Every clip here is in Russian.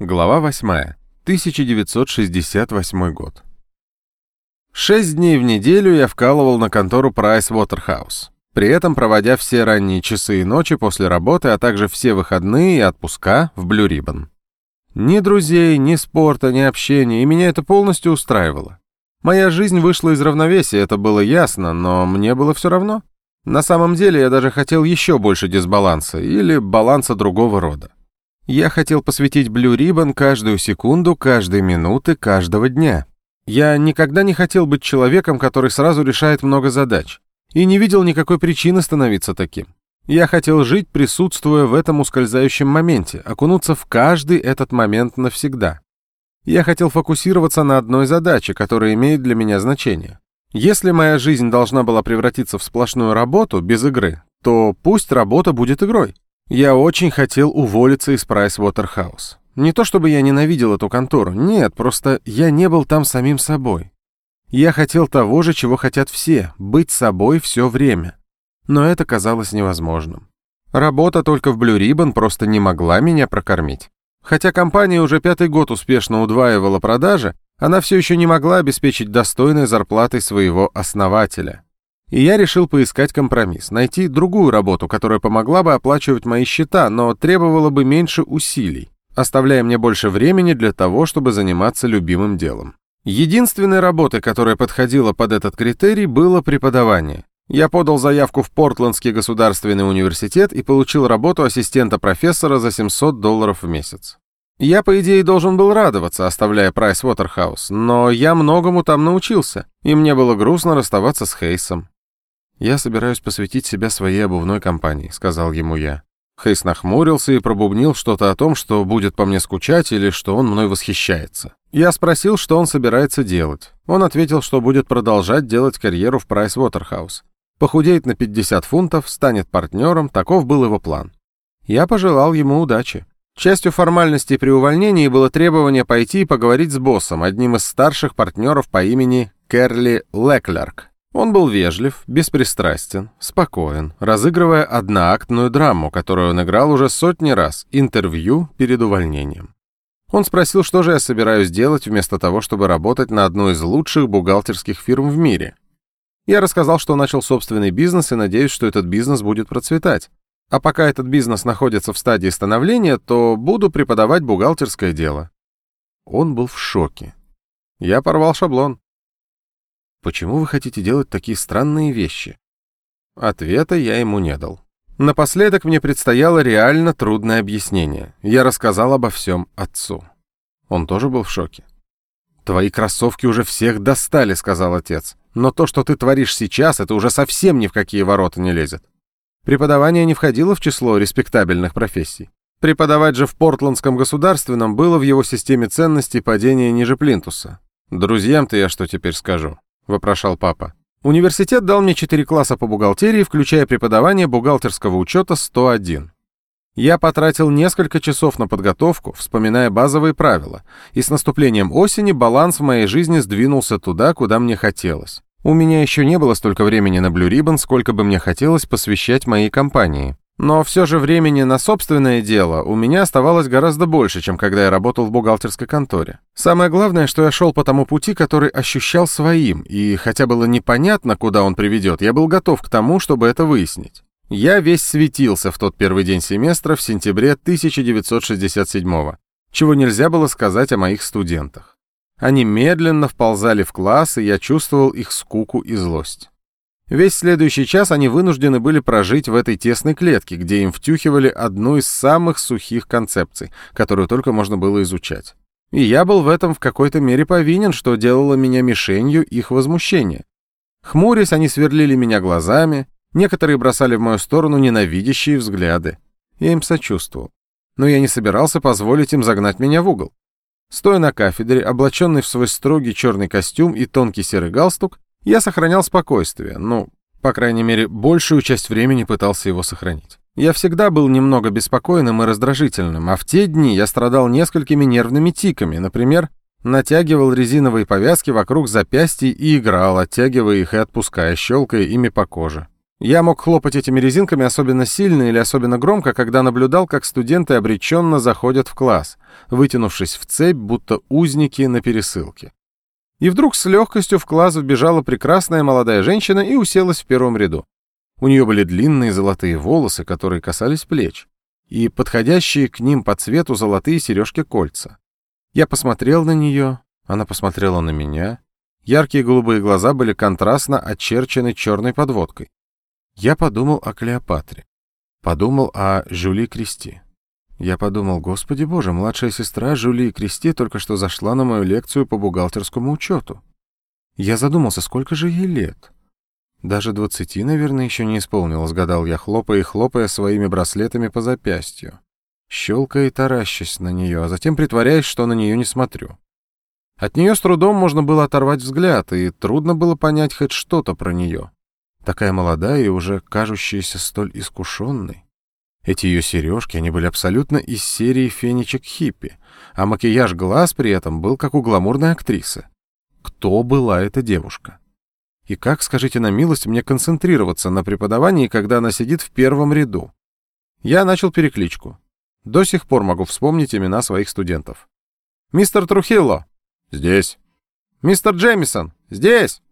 Глава 8. 1968 год. Шесть дней в неделю я вкалывал на контору Price Waterhouse, при этом проводя все ранние часы и ночи после работы, а также все выходные и отпуска в Blue Ribbon. Ни друзей, ни спорта, ни общения, и меня это полностью устраивало. Моя жизнь вышла из равновесия, это было ясно, но мне было все равно. На самом деле я даже хотел еще больше дисбаланса или баланса другого рода. Я хотел посвятить Blue Ribbon каждую секунду, каждой минуты, каждого дня. Я никогда не хотел быть человеком, который сразу решает много задач, и не видел никакой причины становиться таким. Я хотел жить, присутствуя в этом ускользающем моменте, окунуться в каждый этот момент навсегда. Я хотел фокусироваться на одной задаче, которая имеет для меня значение. Если моя жизнь должна была превратиться в сплошную работу без игры, то пусть работа будет игрой. Я очень хотел уволиться из Price Waterhouse. Не то чтобы я ненавидел эту контору, нет, просто я не был там самим собой. Я хотел того же, чего хотят все — быть собой все время. Но это казалось невозможным. Работа только в Blue Ribbon просто не могла меня прокормить. Хотя компания уже пятый год успешно удваивала продажи, она все еще не могла обеспечить достойной зарплатой своего основателя. И я решил поискать компромисс, найти другую работу, которая помогла бы оплачивать мои счета, но требовала бы меньше усилий, оставляя мне больше времени для того, чтобы заниматься любимым делом. Единственной работой, которая подходила под этот критерий, было преподавание. Я подал заявку в Портландский государственный университет и получил работу ассистента профессора за 700 долларов в месяц. Я, по идее, должен был радоваться, оставляя Прайс Уотерхаус, но я многому там научился, и мне было грустно расставаться с Хейсом. «Я собираюсь посвятить себя своей обувной компании», — сказал ему я. Хейс нахмурился и пробубнил что-то о том, что будет по мне скучать или что он мной восхищается. Я спросил, что он собирается делать. Он ответил, что будет продолжать делать карьеру в Прайс Уотерхаус. Похудеет на 50 фунтов, станет партнером, таков был его план. Я пожелал ему удачи. Частью формальностей при увольнении было требование пойти и поговорить с боссом, одним из старших партнеров по имени Керли Леклерк. Он был вежлив, беспристрастен, спокоен, разыгрывая одноактную драму, которую он играл уже сотни раз, интервью перед увольнением. Он спросил, что же я собираюсь делать вместо того, чтобы работать на одной из лучших бухгалтерских фирм в мире. Я рассказал, что начал собственный бизнес и надеюсь, что этот бизнес будет процветать. А пока этот бизнес находится в стадии становления, то буду преподавать бухгалтерское дело. Он был в шоке. Я порвал шаблон. Почему вы хотите делать такие странные вещи? Ответа я ему не дал. Напоследок мне предстояло реально трудное объяснение. Я рассказал обо всем отцу. Он тоже был в шоке. «Твои кроссовки уже всех достали», — сказал отец. «Но то, что ты творишь сейчас, это уже совсем ни в какие ворота не лезет. Преподавание не входило в число респектабельных профессий. Преподавать же в Портландском государственном было в его системе ценностей падение ниже плинтуса. «Друзьям-то я что теперь скажу?» – вопрошал папа. Университет дал мне 4 класса по бухгалтерии, включая преподавание бухгалтерского учета 101. Я потратил несколько часов на подготовку, вспоминая базовые правила, и с наступлением осени баланс в моей жизни сдвинулся туда, куда мне хотелось. У меня еще не было столько времени на Blue Ribbon, сколько бы мне хотелось посвящать моей компании. Но все же времени на собственное дело у меня оставалось гораздо больше, чем когда я работал в бухгалтерской конторе. Самое главное, что я шел по тому пути, который ощущал своим, и хотя было непонятно, куда он приведет, я был готов к тому, чтобы это выяснить. Я весь светился в тот первый день семестра в сентябре 1967 чего нельзя было сказать о моих студентах. Они медленно вползали в класс, и я чувствовал их скуку и злость. Весь следующий час они вынуждены были прожить в этой тесной клетке, где им втюхивали одну из самых сухих концепций, которую только можно было изучать. И я был в этом в какой-то мере повинен, что делало меня мишенью их возмущения. Хмурясь, они сверлили меня глазами, некоторые бросали в мою сторону ненавидящие взгляды. Я им сочувствовал. Но я не собирался позволить им загнать меня в угол. Стоя на кафедре, облаченный в свой строгий черный костюм и тонкий серый галстук, я сохранял спокойствие, ну, по крайней мере, большую часть времени пытался его сохранить. Я всегда был немного беспокойным и раздражительным, а в те дни я страдал несколькими нервными тиками, например, натягивал резиновые повязки вокруг запястий и играл, оттягивая их и отпуская, щелкая ими по коже. Я мог хлопать этими резинками особенно сильно или особенно громко, когда наблюдал, как студенты обреченно заходят в класс, вытянувшись в цепь, будто узники на пересылке. И вдруг с легкостью в класс вбежала прекрасная молодая женщина и уселась в первом ряду. У нее были длинные золотые волосы, которые касались плеч, и подходящие к ним по цвету золотые сережки-кольца. Я посмотрел на нее, она посмотрела на меня. Яркие голубые глаза были контрастно очерчены черной подводкой. Я подумал о Клеопатре. Подумал о Жюли Кристи. Я подумал, господи боже, младшая сестра Жюли Кристи только что зашла на мою лекцию по бухгалтерскому учету. Я задумался, сколько же ей лет? Даже двадцати, наверное, еще не исполнилось, гадал я, хлопая и хлопая своими браслетами по запястью. Щелкая и таращась на нее, а затем притворяясь, что на нее не смотрю. От нее с трудом можно было оторвать взгляд, и трудно было понять хоть что-то про нее. Такая молодая и уже кажущаяся столь искушенной. Эти ее сережки, они были абсолютно из серии фенечек хиппи, а макияж глаз при этом был как у гламурной актрисы. Кто была эта девушка? И как, скажите на милость, мне концентрироваться на преподавании, когда она сидит в первом ряду? Я начал перекличку. До сих пор могу вспомнить имена своих студентов. «Мистер Трухилло!» «Здесь». «Мистер Джеймисон!» «Здесь».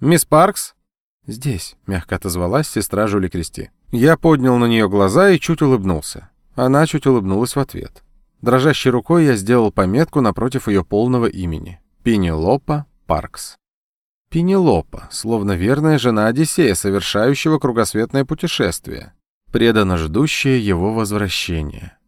«Мисс Паркс?» «Здесь», — мягко отозвалась сестра Жули Кристи. Я поднял на нее глаза и чуть улыбнулся. Она чуть улыбнулась в ответ. Дрожащей рукой я сделал пометку напротив ее полного имени. Пенелопа Паркс. Пенелопа, словно верная жена Одиссея, совершающего кругосветное путешествие, преданно ждущая его возвращения.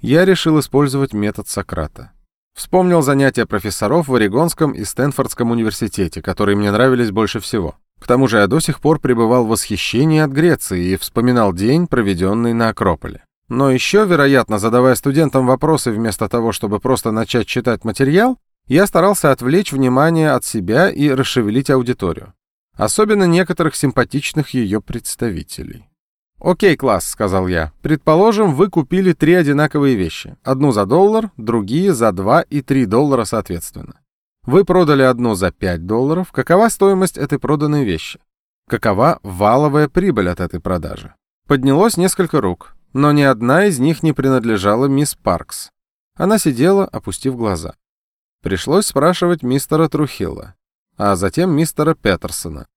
Я решил использовать метод Сократа. Вспомнил занятия профессоров в Орегонском и Стэнфордском университете, которые мне нравились больше всего. К тому же я до сих пор пребывал в восхищении от Греции и вспоминал день, проведенный на Акрополе. Но еще, вероятно, задавая студентам вопросы вместо того, чтобы просто начать читать материал, я старался отвлечь внимание от себя и расшевелить аудиторию. Особенно некоторых симпатичных ее представителей. «Окей, класс», — сказал я. «Предположим, вы купили три одинаковые вещи. Одну за доллар, другие за два и три доллара соответственно. Вы продали одну за 5 долларов. Какова стоимость этой проданной вещи? Какова валовая прибыль от этой продажи? Поднялось несколько рук, но ни одна из них не принадлежала мисс Паркс. Она сидела, опустив глаза. Пришлось спрашивать мистера Трухилла, а затем мистера Петерсона.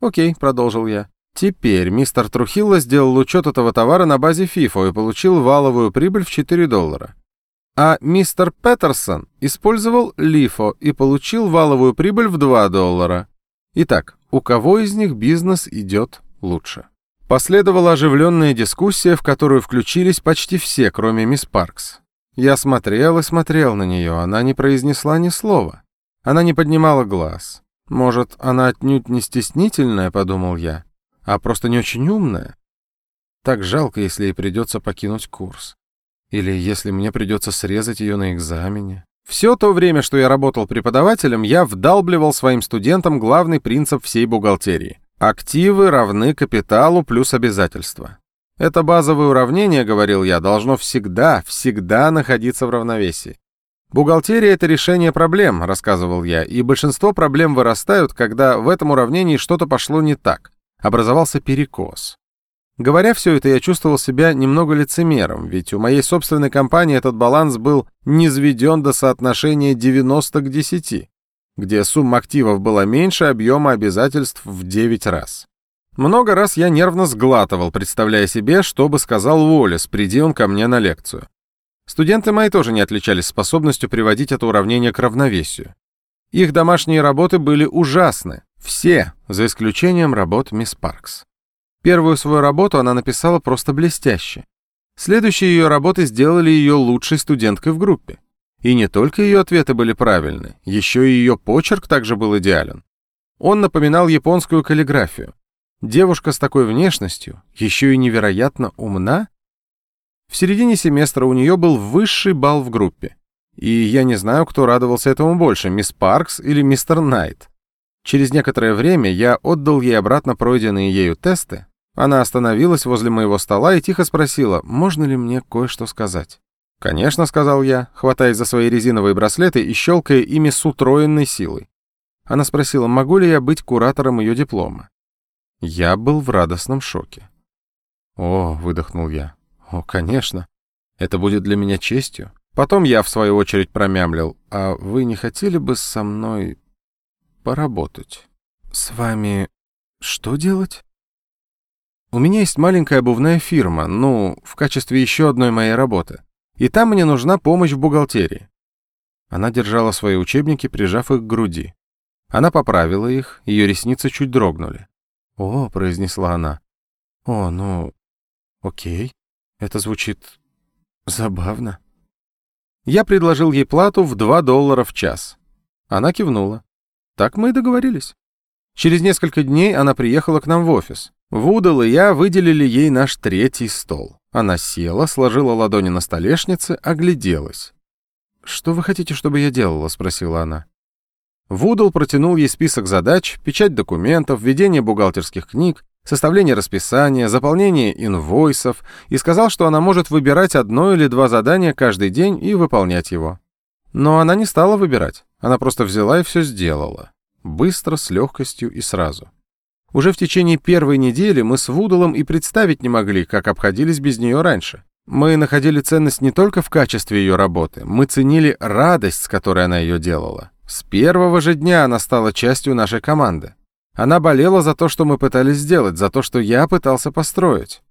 «Окей», — продолжил я. «Теперь мистер Трухилла сделал учет этого товара на базе FIFO и получил валовую прибыль в 4 доллара. А мистер Петерсон использовал лифо и получил валовую прибыль в 2 доллара. Итак, у кого из них бизнес идет лучше? Последовала оживленная дискуссия, в которую включились почти все, кроме мисс Паркс. Я смотрел и смотрел на нее, она не произнесла ни слова. Она не поднимала глаз. Может, она отнюдь не стеснительная, подумал я, а просто не очень умная. Так жалко, если ей придется покинуть курс. Или если мне придется срезать ее на экзамене. Все то время, что я работал преподавателем, я вдалбливал своим студентам главный принцип всей бухгалтерии. Активы равны капиталу плюс обязательства. Это базовое уравнение, говорил я, должно всегда, всегда находиться в равновесии. Бухгалтерия — это решение проблем, рассказывал я, и большинство проблем вырастают, когда в этом уравнении что-то пошло не так. Образовался перекос. Говоря все это, я чувствовал себя немного лицемером, ведь у моей собственной компании этот баланс был низведен до соотношения 90 к 10, где сумма активов была меньше объема обязательств в 9 раз. Много раз я нервно сглатывал, представляя себе, что бы сказал Уоллес, приди он ко мне на лекцию. Студенты мои тоже не отличались способностью приводить это уравнение к равновесию. Их домашние работы были ужасны, все, за исключением работ мисс Паркс. Первую свою работу она написала просто блестяще. Следующие ее работы сделали ее лучшей студенткой в группе. И не только ее ответы были правильны, еще и ее почерк также был идеален. Он напоминал японскую каллиграфию. Девушка с такой внешностью, еще и невероятно умна. В середине семестра у нее был высший балл в группе. И я не знаю, кто радовался этому больше, мисс Паркс или мистер Найт. Через некоторое время я отдал ей обратно пройденные ею тесты, она остановилась возле моего стола и тихо спросила, можно ли мне кое-что сказать. «Конечно», — сказал я, хватаясь за свои резиновые браслеты и щелкая ими с утроенной силой. Она спросила, могу ли я быть куратором ее диплома. Я был в радостном шоке. «О», — выдохнул я, — «о, конечно. Это будет для меня честью». Потом я, в свою очередь, промямлил, «А вы не хотели бы со мной поработать?» «С вами что делать?» «У меня есть маленькая обувная фирма, ну, в качестве еще одной моей работы. И там мне нужна помощь в бухгалтерии». Она держала свои учебники, прижав их к груди. Она поправила их, ее ресницы чуть дрогнули. «О», — произнесла она. «О, ну, окей. Это звучит забавно». Я предложил ей плату в 2 доллара в час. Она кивнула. Так мы и договорились. Через несколько дней она приехала к нам в офис. Вудал и я выделили ей наш третий стол. Она села, сложила ладони на столешнице, огляделась. «Что вы хотите, чтобы я делала?» — спросила она. Вудл протянул ей список задач, печать документов, ведение бухгалтерских книг, составление расписания, заполнение инвойсов и сказал, что она может выбирать одно или два задания каждый день и выполнять его. Но она не стала выбирать, она просто взяла и все сделала. Быстро, с легкостью и сразу. Уже в течение первой недели мы с Вудалом и представить не могли, как обходились без нее раньше. Мы находили ценность не только в качестве ее работы, мы ценили радость, с которой она ее делала. С первого же дня она стала частью нашей команды. Она болела за то, что мы пытались сделать, за то, что я пытался построить.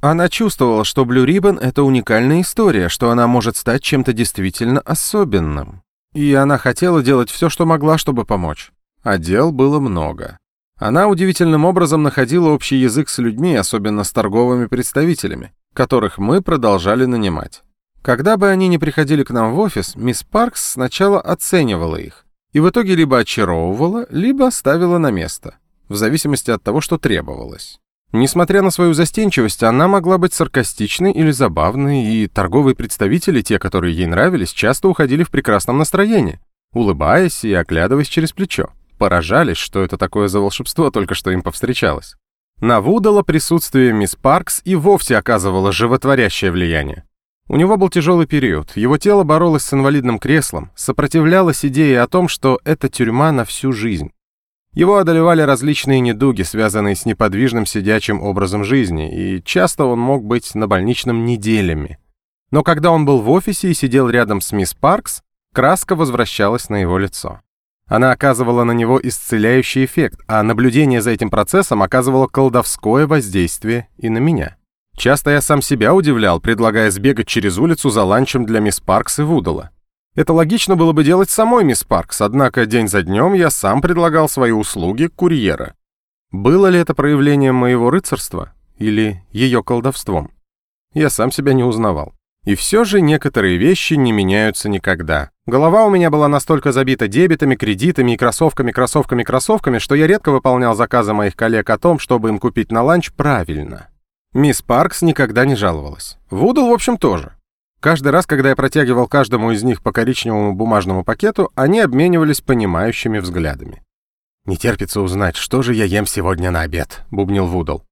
Она чувствовала, что Blue Ribbon — это уникальная история, что она может стать чем-то действительно особенным. И она хотела делать все, что могла, чтобы помочь. А дел было много. Она удивительным образом находила общий язык с людьми, особенно с торговыми представителями, которых мы продолжали нанимать. Когда бы они ни приходили к нам в офис, мисс Паркс сначала оценивала их, и в итоге либо очаровывала, либо ставила на место, в зависимости от того, что требовалось. Несмотря на свою застенчивость, она могла быть саркастичной или забавной, и торговые представители, те, которые ей нравились, часто уходили в прекрасном настроении, улыбаясь и оглядываясь через плечо. Поражались, что это такое за волшебство только что им повстречалось. На Вудала присутствие мисс Паркс и вовсе оказывало животворящее влияние. У него был тяжелый период, его тело боролось с инвалидным креслом, сопротивлялось идее о том, что это тюрьма на всю жизнь. Его одолевали различные недуги, связанные с неподвижным сидячим образом жизни, и часто он мог быть на больничном неделями. Но когда он был в офисе и сидел рядом с мисс Паркс, краска возвращалась на его лицо. Она оказывала на него исцеляющий эффект, а наблюдение за этим процессом оказывало колдовское воздействие и на меня. Часто я сам себя удивлял, предлагая сбегать через улицу за ланчем для мисс Паркс и Вудала. Это логично было бы делать самой мисс Паркс, однако день за днем я сам предлагал свои услуги курьера. Было ли это проявлением моего рыцарства или ее колдовством? Я сам себя не узнавал. И все же некоторые вещи не меняются никогда. Голова у меня была настолько забита дебетами, кредитами и кроссовками, кроссовками, кроссовками, что я редко выполнял заказы моих коллег о том, чтобы им купить на ланч правильно. Мисс Паркс никогда не жаловалась. Вудл, в общем, тоже. Каждый раз, когда я протягивал каждому из них по коричневому бумажному пакету, они обменивались понимающими взглядами. «Не терпится узнать, что же я ем сегодня на обед», — бубнил Вудл.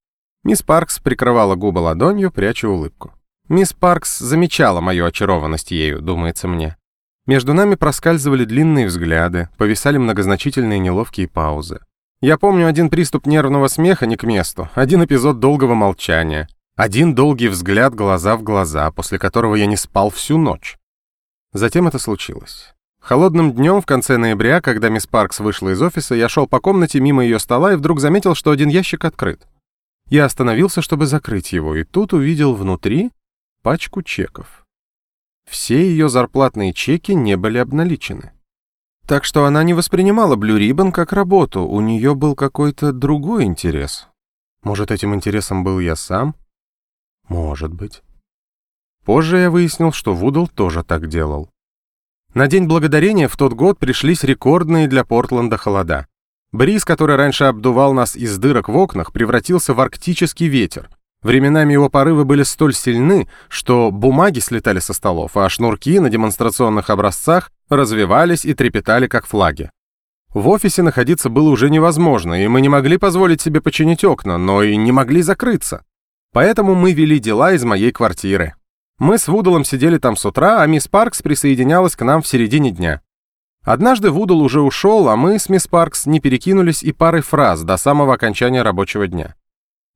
Мисс Паркс прикрывала губы ладонью, пряча улыбку. Мисс Паркс замечала мою очарованность ею, думается мне. Между нами проскальзывали длинные взгляды, повисали многозначительные неловкие паузы. Я помню один приступ нервного смеха не к месту, один эпизод долгого молчания, один долгий взгляд глаза в глаза, после которого я не спал всю ночь. Затем это случилось. Холодным днем в конце ноября, когда мисс Паркс вышла из офиса, я шел по комнате мимо ее стола и вдруг заметил, что один ящик открыт. Я остановился, чтобы закрыть его, и тут увидел внутри пачку чеков. Все ее зарплатные чеки не были обналичены. Так что она не воспринимала Blue Ribbon как работу, у нее был какой-то другой интерес. Может, этим интересом был я сам? Может быть. Позже я выяснил, что Вудл тоже так делал. На День Благодарения в тот год пришлись рекордные для Портленда холода. Бриз, который раньше обдувал нас из дырок в окнах, превратился в арктический ветер. Временами его порывы были столь сильны, что бумаги слетали со столов, а шнурки на демонстрационных образцах развивались и трепетали, как флаги. В офисе находиться было уже невозможно, и мы не могли позволить себе починить окна, но и не могли закрыться. Поэтому мы вели дела из моей квартиры. Мы с Вудалом сидели там с утра, а мисс Паркс присоединялась к нам в середине дня. Однажды Вудл уже ушел, а мы с мисс Паркс не перекинулись и парой фраз до самого окончания рабочего дня.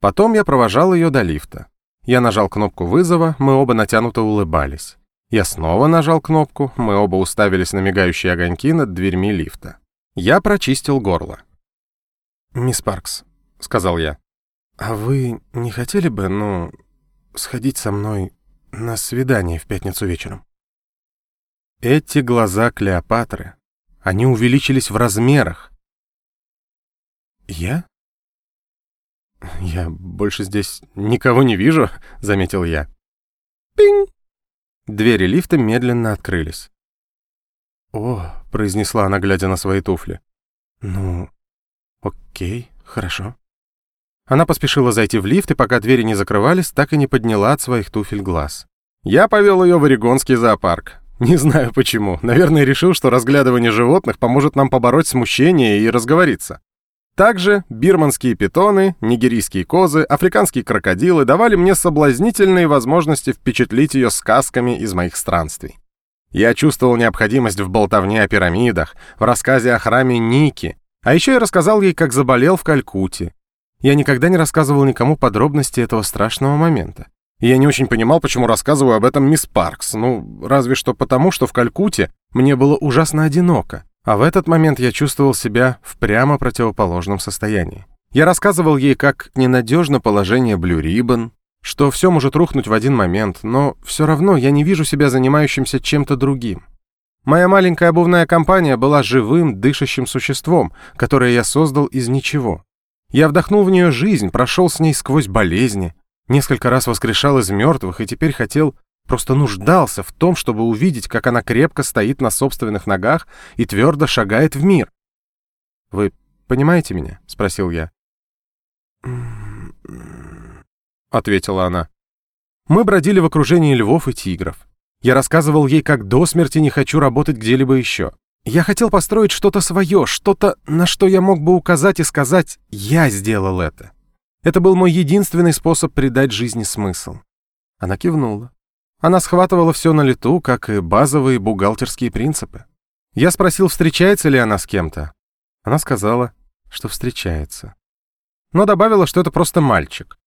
Потом я провожал ее до лифта. Я нажал кнопку вызова, мы оба натянуто улыбались. Я снова нажал кнопку, мы оба уставились на мигающие огоньки над дверьми лифта. Я прочистил горло. «Мисс Паркс», — сказал я, — «а вы не хотели бы, ну, сходить со мной на свидание в пятницу вечером?» Эти глаза Клеопатры, они увеличились в размерах. «Я?» «Я больше здесь никого не вижу», — заметил я. «Пинь!» Двери лифта медленно открылись. «О», — произнесла она, глядя на свои туфли. «Ну, окей, хорошо». Она поспешила зайти в лифт, и пока двери не закрывались, так и не подняла от своих туфель глаз. Я повел ее в Орегонский зоопарк. Не знаю почему. Наверное, решил, что разглядывание животных поможет нам побороть смущение и разговориться. Также бирманские питоны, нигерийские козы, африканские крокодилы давали мне соблазнительные возможности впечатлить ее сказками из моих странствий. Я чувствовал необходимость в болтовне о пирамидах, в рассказе о храме Ники, а еще я рассказал ей, как заболел в Калькутте. Я никогда не рассказывал никому подробности этого страшного момента. И я не очень понимал, почему рассказываю об этом мисс Паркс, ну, разве что потому, что в Калькутте мне было ужасно одиноко. А в этот момент я чувствовал себя в прямо противоположном состоянии. Я рассказывал ей, как ненадежно положение Blue Ribbon, что все может рухнуть в один момент, но все равно я не вижу себя занимающимся чем-то другим. Моя маленькая обувная компания была живым, дышащим существом, которое я создал из ничего. Я вдохнул в нее жизнь, прошел с ней сквозь болезни, несколько раз воскрешал из мертвых и теперь хотел Просто нуждался в том, чтобы увидеть, как она крепко стоит на собственных ногах и твердо шагает в мир. «Вы понимаете меня?» — спросил я. ответила она. Мы бродили в окружении львов и тигров. Я рассказывал ей, как до смерти не хочу работать где-либо еще. Я хотел построить что-то свое, что-то, на что я мог бы указать и сказать «я сделал это». Это был мой единственный способ придать жизни смысл. Она кивнула. Она схватывала все на лету, как и базовые бухгалтерские принципы. Я спросил, встречается ли она с кем-то. Она сказала, что встречается. Но добавила, что это просто мальчик.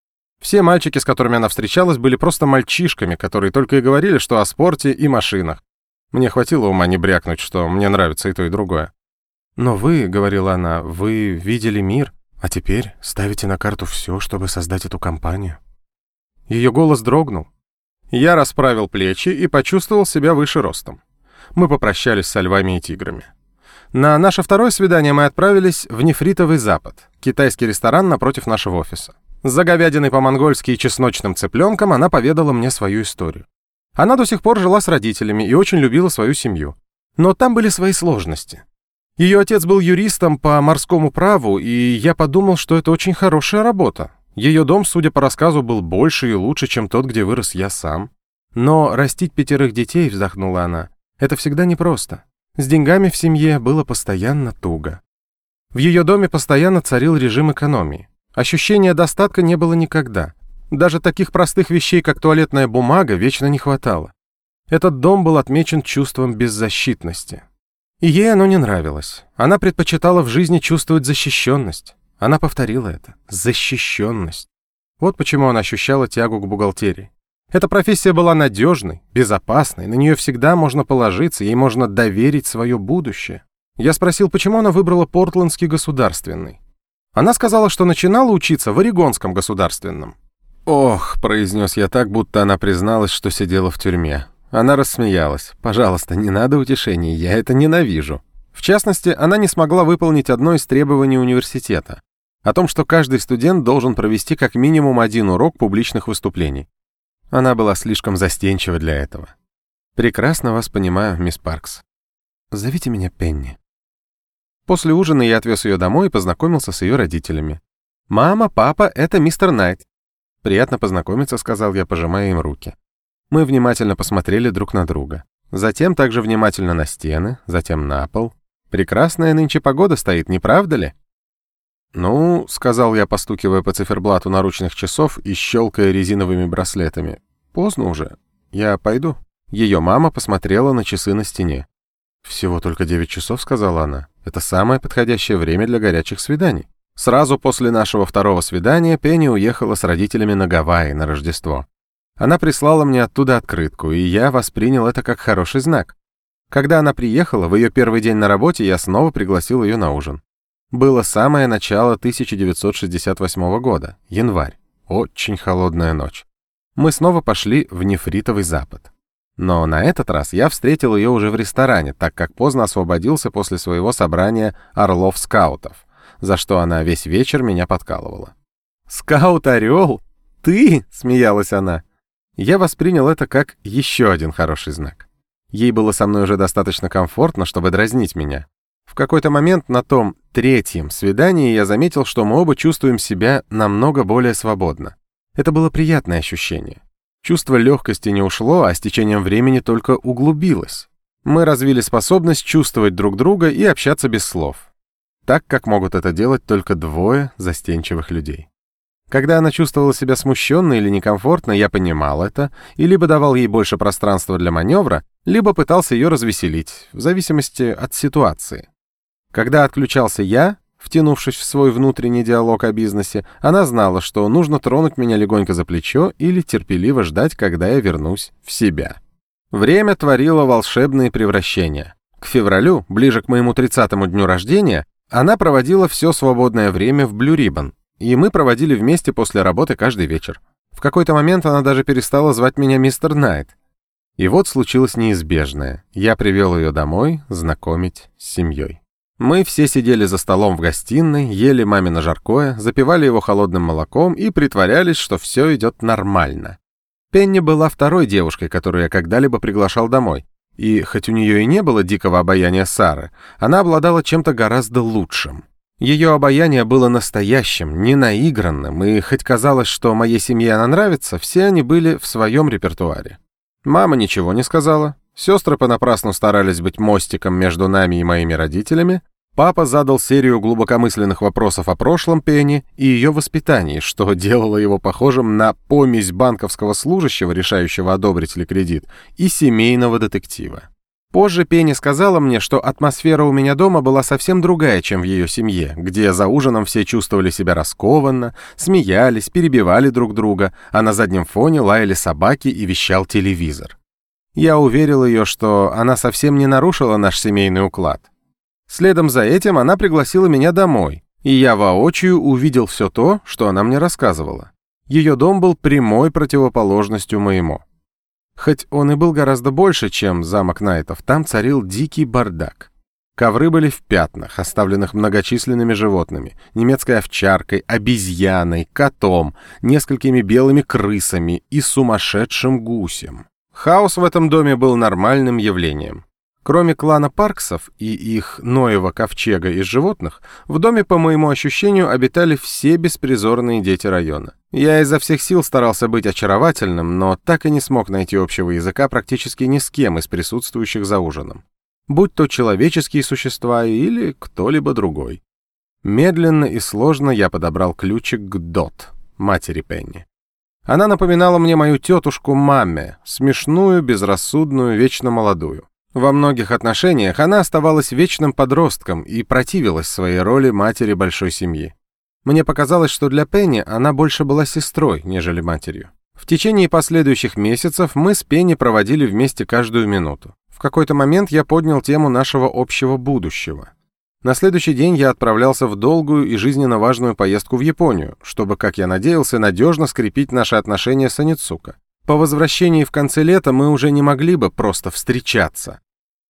Все мальчики, с которыми она встречалась, были просто мальчишками, которые только и говорили, что о спорте и машинах. Мне хватило ума не брякнуть, что мне нравится и то, и другое. «Но вы, — говорила она, — вы видели мир, а теперь ставите на карту все, чтобы создать эту компанию». Ее голос дрогнул, я расправил плечи и почувствовал себя выше ростом. Мы попрощались со львами и тиграми. На наше второе свидание мы отправились в Нефритовый Запад, китайский ресторан напротив нашего офиса. За говядиной по-монгольски и чесночным цыпленком она поведала мне свою историю. Она до сих пор жила с родителями и очень любила свою семью. Но там были свои сложности. Ее отец был юристом по морскому праву, и я подумал, что это очень хорошая работа, ее дом, судя по рассказу, был больше и лучше, чем тот, где вырос я сам. Но растить пятерых детей, вздохнула она, это всегда непросто. С деньгами в семье было постоянно туго. В ее доме постоянно царил режим экономии. Ощущения достатка не было никогда. Даже таких простых вещей, как туалетная бумага, вечно не хватало. Этот дом был отмечен чувством беззащитности. И ей оно не нравилось. Она предпочитала в жизни чувствовать защищенность. Она повторила это. Защищенность. Вот почему она ощущала тягу к бухгалтерии. Эта профессия была надежной, безопасной, на нее всегда можно положиться, ей можно доверить свое будущее. Я спросил, почему она выбрала Портландский государственный. Она сказала, что начинала учиться в Орегонском государственном. «Ох», — произнес я так, будто она призналась, что сидела в тюрьме. Она рассмеялась. «Пожалуйста, не надо утешений, я это ненавижу». В частности, она не смогла выполнить одно из требований университета о том, что каждый студент должен провести как минимум один урок публичных выступлений. Она была слишком застенчива для этого. Прекрасно вас понимаю, мисс Паркс. Зовите меня Пенни. После ужина я отвез ее домой и познакомился с ее родителями. «Мама, папа, это мистер Найт». «Приятно познакомиться», — сказал я, пожимая им руки. Мы внимательно посмотрели друг на друга. Затем также внимательно на стены, затем на пол. Прекрасная нынче погода стоит, не правда ли? «Ну», — сказал я, постукивая по циферблату наручных часов и щелкая резиновыми браслетами. «Поздно уже. Я пойду». Ее мама посмотрела на часы на стене. «Всего только девять часов», — сказала она. «Это самое подходящее время для горячих свиданий». Сразу после нашего второго свидания Пенни уехала с родителями на Гавайи на Рождество. Она прислала мне оттуда открытку, и я воспринял это как хороший знак. Когда она приехала, в ее первый день на работе я снова пригласил ее на ужин. Было самое начало 1968 года, январь. Очень холодная ночь. Мы снова пошли в нефритовый запад. Но на этот раз я встретил ее уже в ресторане, так как поздно освободился после своего собрания орлов-скаутов, за что она весь вечер меня подкалывала. «Скаут-орел? Ты?» — смеялась она. Я воспринял это как еще один хороший знак. Ей было со мной уже достаточно комфортно, чтобы дразнить меня. В какой-то момент на том третьем свидании я заметил, что мы оба чувствуем себя намного более свободно. Это было приятное ощущение. Чувство легкости не ушло, а с течением времени только углубилось. Мы развили способность чувствовать друг друга и общаться без слов. Так, как могут это делать только двое застенчивых людей. Когда она чувствовала себя смущенной или некомфортно, я понимал это и либо давал ей больше пространства для маневра, либо пытался ее развеселить, в зависимости от ситуации. Когда отключался я, Втянувшись в свой внутренний диалог о бизнесе, она знала, что нужно тронуть меня легонько за плечо или терпеливо ждать, когда я вернусь в себя. Время творило волшебные превращения. К февралю, ближе к моему 30-му дню рождения, она проводила все свободное время в Blue Ribbon, и мы проводили вместе после работы каждый вечер. В какой-то момент она даже перестала звать меня мистер Найт. И вот случилось неизбежное. Я привел ее домой знакомить с семьей. Мы все сидели за столом в гостиной, ели мамино жаркое, запивали его холодным молоком и притворялись, что все идет нормально. Пенни была второй девушкой, которую я когда-либо приглашал домой. И хоть у нее и не было дикого обаяния Сары, она обладала чем-то гораздо лучшим. Ее обаяние было настоящим, не наигранным, и хоть казалось, что моей семье она нравится, все они были в своем репертуаре. Мама ничего не сказала, Сестры понапрасну старались быть мостиком между нами и моими родителями. Папа задал серию глубокомысленных вопросов о прошлом Пенни и ее воспитании, что делало его похожим на помесь банковского служащего, решающего одобрить ли кредит, и семейного детектива. Позже Пенни сказала мне, что атмосфера у меня дома была совсем другая, чем в ее семье, где за ужином все чувствовали себя раскованно, смеялись, перебивали друг друга, а на заднем фоне лаяли собаки и вещал телевизор. Я уверил ее, что она совсем не нарушила наш семейный уклад. Следом за этим она пригласила меня домой, и я воочию увидел все то, что она мне рассказывала. Ее дом был прямой противоположностью моему. Хоть он и был гораздо больше, чем замок Найтов, там царил дикий бардак. Ковры были в пятнах, оставленных многочисленными животными, немецкой овчаркой, обезьяной, котом, несколькими белыми крысами и сумасшедшим гусем. Хаос в этом доме был нормальным явлением. Кроме клана Парксов и их Ноева ковчега из животных, в доме, по моему ощущению, обитали все беспризорные дети района. Я изо всех сил старался быть очаровательным, но так и не смог найти общего языка практически ни с кем из присутствующих за ужином. Будь то человеческие существа или кто-либо другой. Медленно и сложно я подобрал ключик к Дот, матери Пенни. Она напоминала мне мою тетушку Мамме, смешную, безрассудную, вечно молодую. Во многих отношениях она оставалась вечным подростком и противилась своей роли матери большой семьи. Мне показалось, что для Пенни она больше была сестрой, нежели матерью. В течение последующих месяцев мы с Пенни проводили вместе каждую минуту. В какой-то момент я поднял тему нашего общего будущего. На следующий день я отправлялся в долгую и жизненно важную поездку в Японию, чтобы, как я надеялся, надежно скрепить наши отношения с Аницука. По возвращении в конце лета мы уже не могли бы просто встречаться.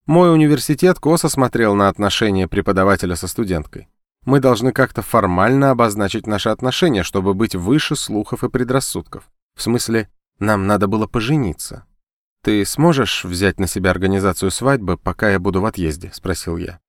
Мой университет косо смотрел на отношения преподавателя со студенткой. Мы должны как-то формально обозначить наши отношения, чтобы быть выше слухов и предрассудков. В смысле, нам надо было пожениться. «Ты сможешь взять на себя организацию свадьбы, пока я буду в отъезде?» — спросил я.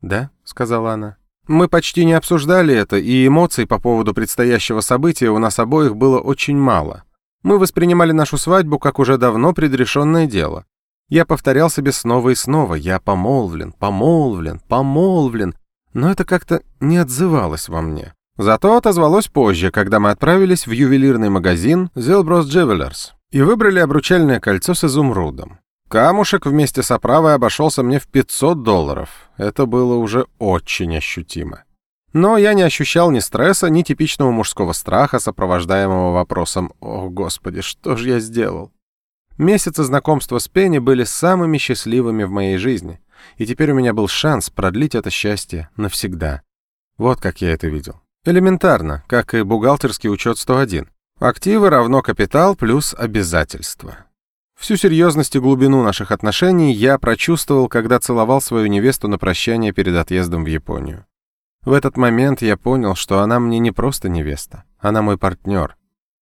«Да», — сказала она. «Мы почти не обсуждали это, и эмоций по поводу предстоящего события у нас обоих было очень мало. Мы воспринимали нашу свадьбу как уже давно предрешенное дело. Я повторял себе снова и снова «я помолвлен, помолвлен, помолвлен», но это как-то не отзывалось во мне. Зато отозвалось позже, когда мы отправились в ювелирный магазин Zilbros Jewelers и выбрали обручальное кольцо с изумрудом. Камушек вместе с оправой обошелся мне в 500 долларов. Это было уже очень ощутимо. Но я не ощущал ни стресса, ни типичного мужского страха, сопровождаемого вопросом «О, Господи, что же я сделал?». Месяцы знакомства с Пенни были самыми счастливыми в моей жизни, и теперь у меня был шанс продлить это счастье навсегда. Вот как я это видел. Элементарно, как и бухгалтерский учет 101. Активы равно капитал плюс обязательства. Всю серьезность и глубину наших отношений я прочувствовал, когда целовал свою невесту на прощание перед отъездом в Японию. В этот момент я понял, что она мне не просто невеста, она мой партнер.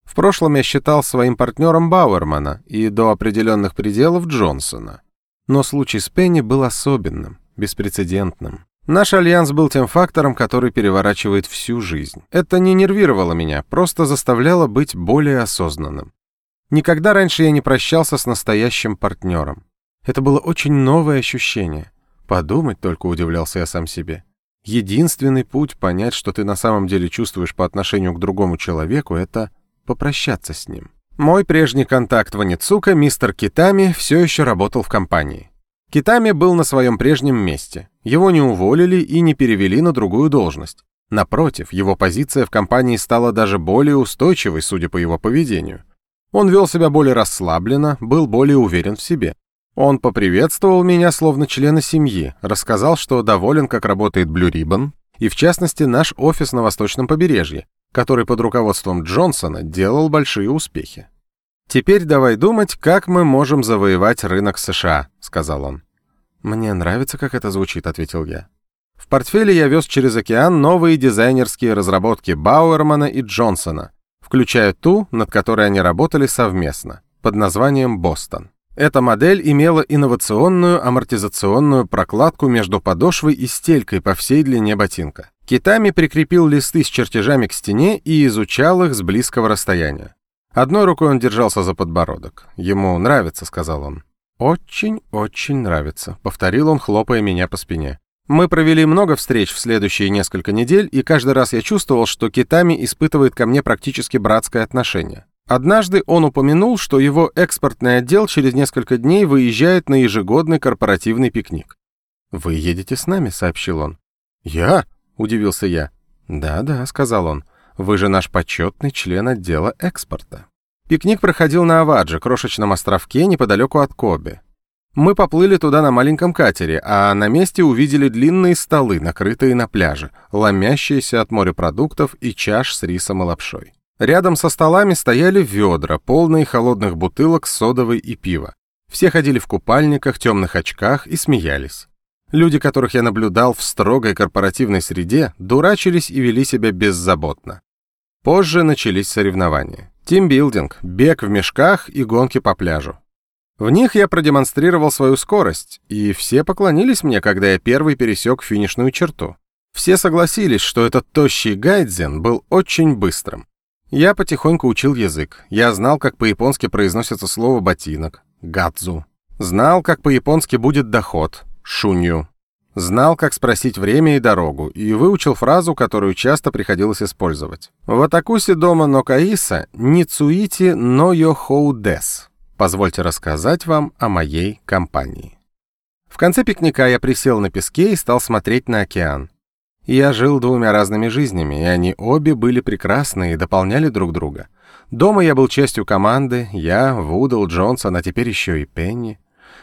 В прошлом я считал своим партнером Бауэрмана и до определенных пределов Джонсона. Но случай с Пенни был особенным, беспрецедентным. Наш альянс был тем фактором, который переворачивает всю жизнь. Это не нервировало меня, просто заставляло быть более осознанным. Никогда раньше я не прощался с настоящим партнером. Это было очень новое ощущение. Подумать только удивлялся я сам себе. Единственный путь понять, что ты на самом деле чувствуешь по отношению к другому человеку, это попрощаться с ним. Мой прежний контакт в Аницука, мистер Китами, все еще работал в компании. Китами был на своем прежнем месте. Его не уволили и не перевели на другую должность. Напротив, его позиция в компании стала даже более устойчивой, судя по его поведению. Он вел себя более расслабленно, был более уверен в себе. Он поприветствовал меня словно члена семьи, рассказал, что доволен, как работает Blue Ribbon, и в частности наш офис на Восточном побережье, который под руководством Джонсона делал большие успехи. «Теперь давай думать, как мы можем завоевать рынок США», — сказал он. «Мне нравится, как это звучит», — ответил я. В портфеле я вез через океан новые дизайнерские разработки Бауэрмана и Джонсона, включая ту, над которой они работали совместно, под названием «Бостон». Эта модель имела инновационную амортизационную прокладку между подошвой и стелькой по всей длине ботинка. Китами прикрепил листы с чертежами к стене и изучал их с близкого расстояния. Одной рукой он держался за подбородок. «Ему нравится», — сказал он. «Очень-очень нравится», — повторил он, хлопая меня по спине. Мы провели много встреч в следующие несколько недель, и каждый раз я чувствовал, что Китами испытывает ко мне практически братское отношение. Однажды он упомянул, что его экспортный отдел через несколько дней выезжает на ежегодный корпоративный пикник. «Вы едете с нами», — сообщил он. «Я?» — удивился я. «Да-да», — сказал он. «Вы же наш почетный член отдела экспорта». Пикник проходил на Авадже, крошечном островке неподалеку от Коби. Мы поплыли туда на маленьком катере, а на месте увидели длинные столы, накрытые на пляже, ломящиеся от морепродуктов и чаш с рисом и лапшой. Рядом со столами стояли ведра, полные холодных бутылок содовой и пива. Все ходили в купальниках, темных очках и смеялись. Люди, которых я наблюдал в строгой корпоративной среде, дурачились и вели себя беззаботно. Позже начались соревнования. Тимбилдинг, бег в мешках и гонки по пляжу. В них я продемонстрировал свою скорость, и все поклонились мне, когда я первый пересек финишную черту. Все согласились, что этот тощий гайдзен был очень быстрым. Я потихоньку учил язык. Я знал, как по-японски произносится слово «ботинок» — «гадзу». Знал, как по-японски будет доход — «шунью». Знал, как спросить время и дорогу, и выучил фразу, которую часто приходилось использовать. В Атакусе дома Нокаиса «Ницуити но йохоу дес» Позвольте рассказать вам о моей компании. В конце пикника я присел на песке и стал смотреть на океан. Я жил двумя разными жизнями, и они обе были прекрасны и дополняли друг друга. Дома я был частью команды, я, Вудл, Джонсон, а теперь еще и Пенни.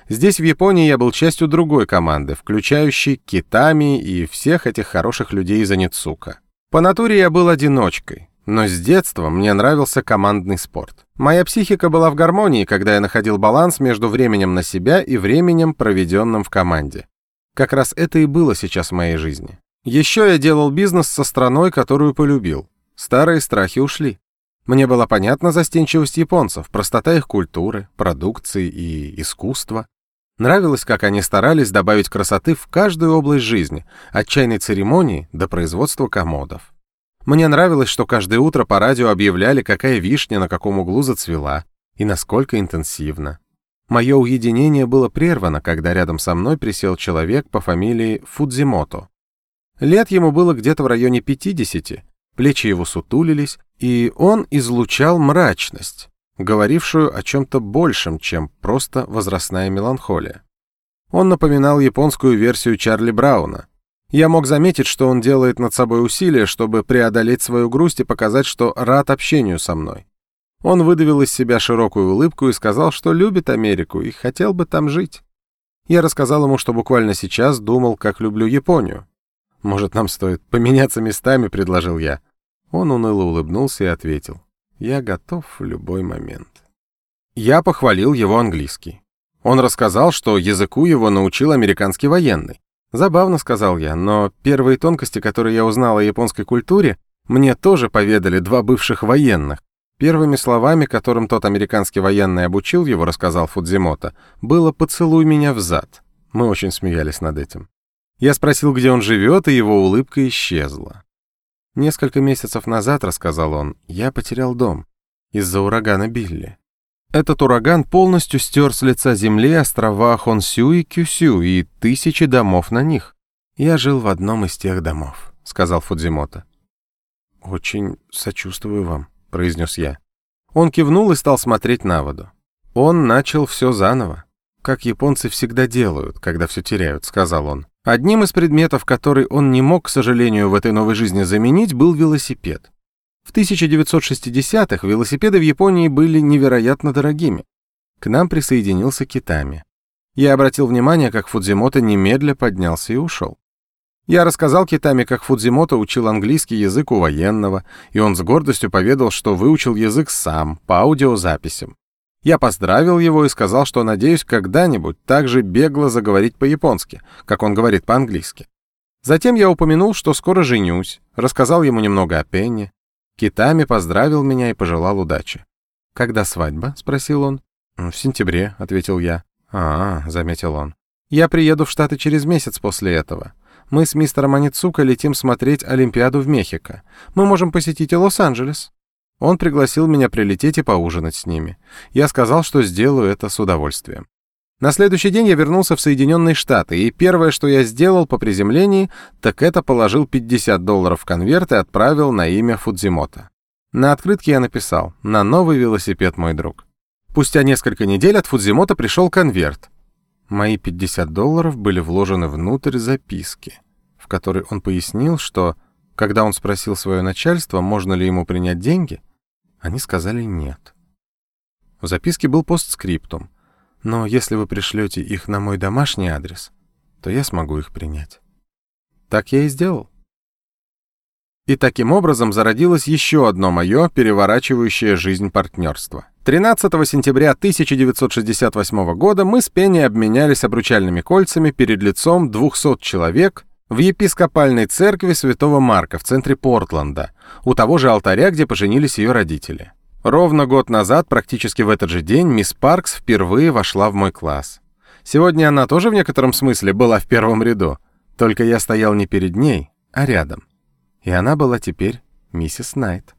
Здесь, в Японии, я был частью другой команды, включающей Китами и всех этих хороших людей из Аницука. По натуре я был одиночкой, но с детства мне нравился командный спорт. Моя психика была в гармонии, когда я находил баланс между временем на себя и временем, проведенным в команде. Как раз это и было сейчас в моей жизни. Еще я делал бизнес со страной, которую полюбил. Старые страхи ушли. Мне была понятна застенчивость японцев, простота их культуры, продукции и искусства. Нравилось, как они старались добавить красоты в каждую область жизни, от чайной церемонии до производства комодов. Мне нравилось, что каждое утро по радио объявляли, какая вишня на каком углу зацвела и насколько интенсивно. Мое уединение было прервано, когда рядом со мной присел человек по фамилии Фудзимото. Лет ему было где-то в районе 50, плечи его сутулились, и он излучал мрачность. говорившую о чем-то большем, чем просто возрастная меланхолия. Он напоминал японскую версию Чарли Брауна. Я мог заметить, что он делает над собой усилия, чтобы преодолеть свою грусть и показать, что рад общению со мной. Он выдавил из себя широкую улыбку и сказал, что любит Америку и хотел бы там жить. Я рассказал ему, что буквально сейчас думал, как люблю Японию. «Может, нам стоит поменяться местами?» — предложил я. Он уныло улыбнулся и ответил. «Я готов в любой момент». Я похвалил его английский. Он рассказал, что языку его научил американский военный. Забавно, сказал я, но первые тонкости, которые я узнал о японской культуре, мне тоже поведали два бывших военных. Первыми словами, которым тот американский военный обучил его, рассказал Фудзимото, было «поцелуй меня в зад». Мы очень смеялись над этим. Я спросил, где он живет, и его улыбка исчезла. Несколько месяцев назад, рассказал он, я потерял дом из-за урагана Билли. Этот ураган полностью стер с лица земли острова Хонсю и Кюсю и тысячи домов на них. Я жил в одном из тех домов, сказал Фудзимото. Очень сочувствую вам, произнес я. Он кивнул и стал смотреть на воду. Он начал все заново, как японцы всегда делают, когда все теряют, сказал он. Одним из предметов, который он не мог, к сожалению, в этой новой жизни заменить, был велосипед. В 1960-х велосипеды в Японии были невероятно дорогими. К нам присоединился Китами. Я обратил внимание, как Фудзимото немедля поднялся и ушел. Я рассказал Китами, как Фудзимото учил английский язык у военного, и он с гордостью поведал, что выучил язык сам, по аудиозаписям. Я поздравил его и сказал, что надеюсь когда-нибудь так же бегло заговорить по-японски, как он говорит по-английски. Затем я упомянул, что скоро женюсь, рассказал ему немного о Пенни. Китами поздравил меня и пожелал удачи. «Когда свадьба?» — спросил он. «В сентябре», — ответил я. «А, -а — заметил он. «Я приеду в Штаты через месяц после этого. Мы с мистером Аницука летим смотреть Олимпиаду в Мехико. Мы можем посетить и Лос-Анджелес». Он пригласил меня прилететь и поужинать с ними. Я сказал, что сделаю это с удовольствием. На следующий день я вернулся в Соединенные Штаты, и первое, что я сделал по приземлении, так это положил 50 долларов в конверт и отправил на имя Фудзимота. На открытке я написал «На новый велосипед, мой друг». Спустя несколько недель от Фудзимота пришел конверт. Мои 50 долларов были вложены внутрь записки, в которой он пояснил, что, когда он спросил свое начальство, можно ли ему принять деньги, они сказали «нет». В записке был постскриптум, но если вы пришлете их на мой домашний адрес, то я смогу их принять. Так я и сделал. И таким образом зародилось еще одно мое переворачивающее жизнь партнерство. 13 сентября 1968 года мы с Пенни обменялись обручальными кольцами перед лицом 200 человек в епископальной церкви Святого Марка в центре Портленда, у того же алтаря, где поженились ее родители. Ровно год назад, практически в этот же день, мисс Паркс впервые вошла в мой класс. Сегодня она тоже в некотором смысле была в первом ряду, только я стоял не перед ней, а рядом. И она была теперь миссис Найт.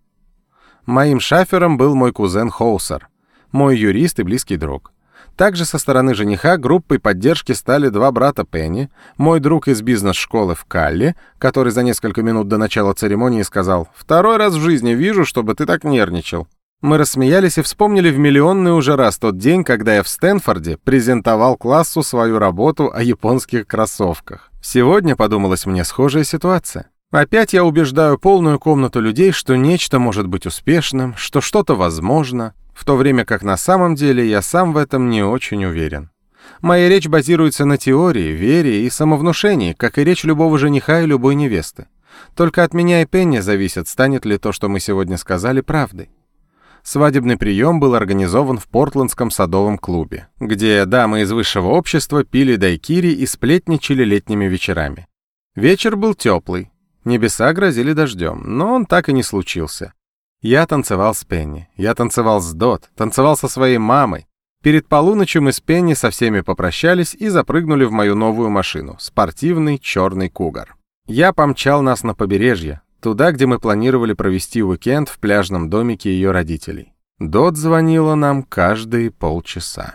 Моим шафером был мой кузен Хоусер, мой юрист и близкий друг. Также со стороны жениха группой поддержки стали два брата Пенни, мой друг из бизнес-школы в Калле, который за несколько минут до начала церемонии сказал «Второй раз в жизни вижу, чтобы ты так нервничал». Мы рассмеялись и вспомнили в миллионный уже раз тот день, когда я в Стэнфорде презентовал классу свою работу о японских кроссовках. Сегодня подумалась мне схожая ситуация. Опять я убеждаю полную комнату людей, что нечто может быть успешным, что что-то возможно, в то время как на самом деле я сам в этом не очень уверен. Моя речь базируется на теории, вере и самовнушении, как и речь любого жениха и любой невесты. Только от меня и Пенни зависит, станет ли то, что мы сегодня сказали, правдой. Свадебный прием был организован в Портландском садовом клубе, где дамы из высшего общества пили дайкири и сплетничали летними вечерами. Вечер был теплый, небеса грозили дождем, но он так и не случился. Я танцевал с Пенни, я танцевал с Дот, танцевал со своей мамой. Перед полуночью мы с Пенни со всеми попрощались и запрыгнули в мою новую машину, спортивный черный кугар. Я помчал нас на побережье, туда, где мы планировали провести уикенд в пляжном домике ее родителей. Дот звонила нам каждые полчаса.